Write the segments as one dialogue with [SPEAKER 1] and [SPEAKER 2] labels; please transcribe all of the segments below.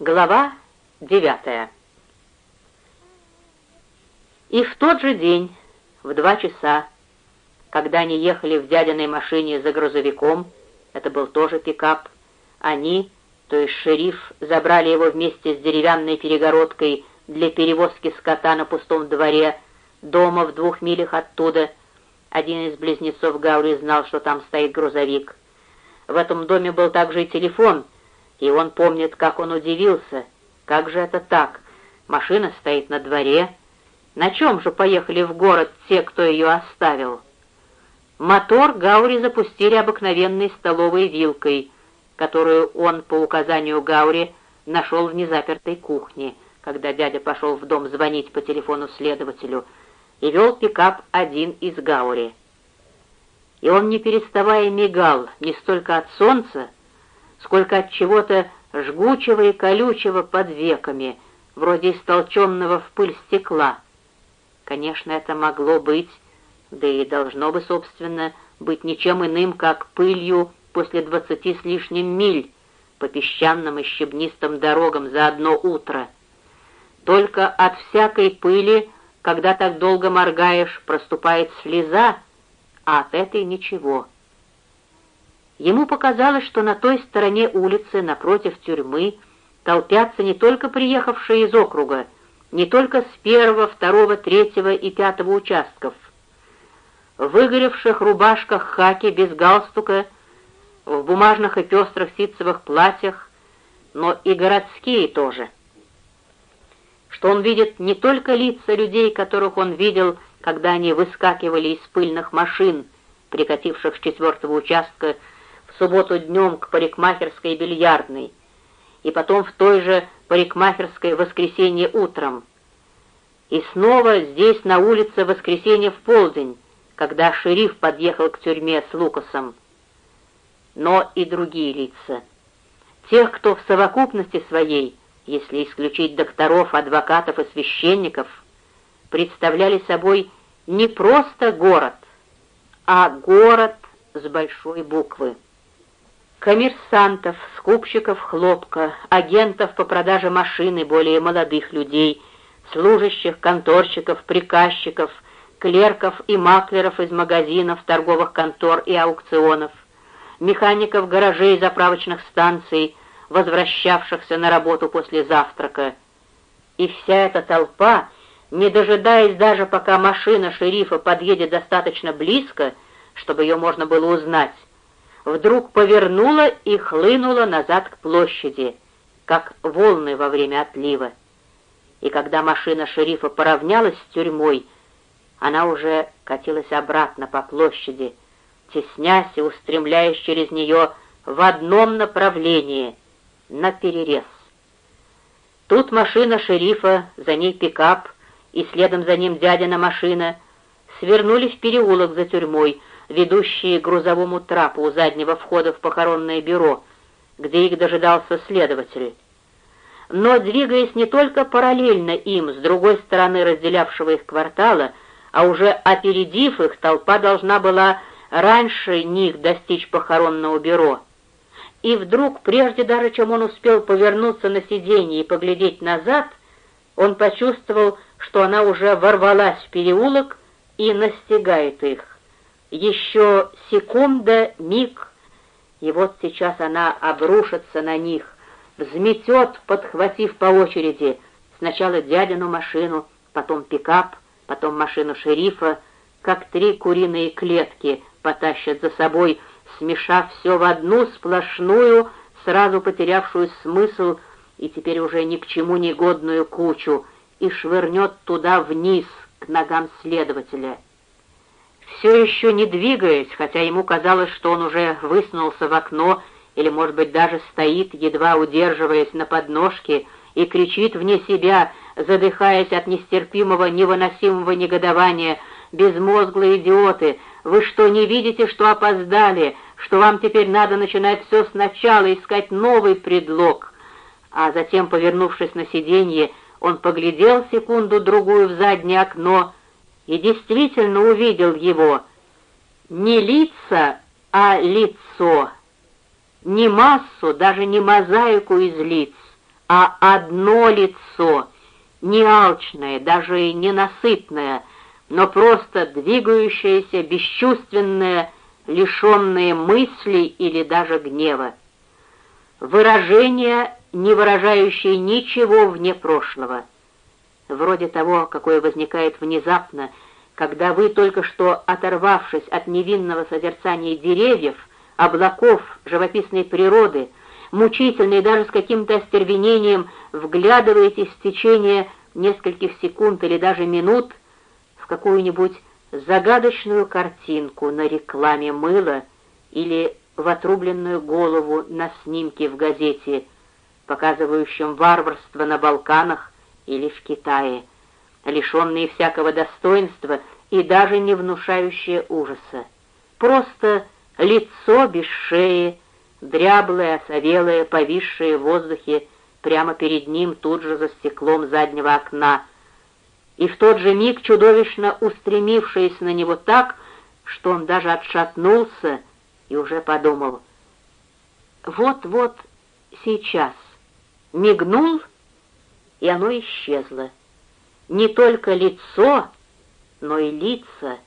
[SPEAKER 1] Глава девятая И в тот же день, в два часа, когда они ехали в дядиной машине за грузовиком, это был тоже пикап, они, то есть шериф, забрали его вместе с деревянной перегородкой для перевозки скота на пустом дворе, дома в двух милях оттуда. Один из близнецов Гаури знал, что там стоит грузовик. В этом доме был также и телефон — и он помнит, как он удивился. Как же это так? Машина стоит на дворе. На чем же поехали в город те, кто ее оставил? Мотор Гаури запустили обыкновенной столовой вилкой, которую он по указанию Гаури нашел в незапертой кухне, когда дядя пошел в дом звонить по телефону следователю, и вел пикап один из Гаури. И он, не переставая, мигал не столько от солнца, сколько от чего-то жгучего и колючего под веками, вроде истолченного в пыль стекла. Конечно, это могло быть, да и должно бы, собственно, быть ничем иным, как пылью после двадцати с лишним миль по песчаным и щебнистым дорогам за одно утро. Только от всякой пыли, когда так долго моргаешь, проступает слеза, а от этой ничего — Ему показалось, что на той стороне улицы, напротив тюрьмы, толпятся не только приехавшие из округа, не только с первого, второго, третьего и пятого участков. В выгоревших рубашках хаки без галстука, в бумажных и пестрых ситцевых платьях, но и городские тоже. Что он видит не только лица людей, которых он видел, когда они выскакивали из пыльных машин, прикативших с четвертого участка субботу днем к парикмахерской бильярдной, и потом в той же парикмахерской воскресенье утром. И снова здесь, на улице, воскресенье в полдень, когда шериф подъехал к тюрьме с Лукасом. Но и другие лица. Тех, кто в совокупности своей, если исключить докторов, адвокатов и священников, представляли собой не просто город, а город с большой буквы коммерсантов, скупщиков хлопка, агентов по продаже машины более молодых людей, служащих, конторщиков, приказчиков, клерков и маклеров из магазинов, торговых контор и аукционов, механиков гаражей и заправочных станций, возвращавшихся на работу после завтрака. И вся эта толпа, не дожидаясь даже, пока машина шерифа подъедет достаточно близко, чтобы ее можно было узнать, вдруг повернула и хлынула назад к площади, как волны во время отлива. И когда машина шерифа поравнялась с тюрьмой, она уже катилась обратно по площади, теснясь и устремляясь через нее в одном направлении, на перерез. Тут машина шерифа, за ней пикап, и следом за ним дядина машина, свернули в переулок за тюрьмой, ведущие к грузовому трапу у заднего входа в похоронное бюро, где их дожидался следователь. Но, двигаясь не только параллельно им, с другой стороны разделявшего их квартала, а уже опередив их, толпа должна была раньше них достичь похоронного бюро. И вдруг, прежде даже чем он успел повернуться на сиденье и поглядеть назад, он почувствовал, что она уже ворвалась в переулок и настигает их. Еще секунда, миг, и вот сейчас она обрушится на них, взметет, подхватив по очереди, сначала дядину машину, потом пикап, потом машину шерифа, как три куриные клетки потащат за собой, смешав все в одну сплошную, сразу потерявшую смысл и теперь уже ни к чему не годную кучу, и швырнет туда вниз, к ногам следователя все еще не двигаясь, хотя ему казалось, что он уже высунулся в окно или, может быть, даже стоит, едва удерживаясь на подножке, и кричит вне себя, задыхаясь от нестерпимого, невыносимого негодования, «Безмозглые идиоты! Вы что, не видите, что опоздали, что вам теперь надо начинать все сначала, искать новый предлог?» А затем, повернувшись на сиденье, он поглядел секунду-другую в заднее окно, и действительно увидел его. Не лица, а лицо. Не массу, даже не мозаику из лиц, а одно лицо, не алчное, даже не насытное, но просто двигающееся, бесчувственное, лишенное мыслей или даже гнева. Выражение, не выражающее ничего вне прошлого. Вроде того, какое возникает внезапно, когда вы, только что оторвавшись от невинного созерцания деревьев, облаков, живописной природы, мучительно и даже с каким-то остервенением вглядываетесь в течение нескольких секунд или даже минут в какую-нибудь загадочную картинку на рекламе мыла или в отрубленную голову на снимке в газете, показывающем варварство на Балканах или в Китае, лишенные всякого достоинства и даже не внушающие ужаса. Просто лицо без шеи, дряблое, осовелое, повисшее в воздухе прямо перед ним тут же за стеклом заднего окна, и в тот же миг чудовищно устремившееся на него так, что он даже отшатнулся и уже подумал, вот-вот сейчас мигнул, и оно исчезло. Не только лицо, но и лица,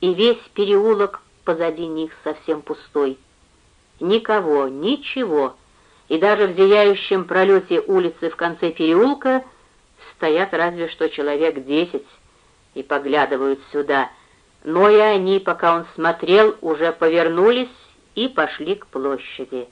[SPEAKER 1] и весь переулок позади них совсем пустой. Никого, ничего, и даже в зияющем пролете улицы в конце переулка стоят разве что человек десять и поглядывают сюда, но и они, пока он смотрел, уже повернулись и пошли к площади.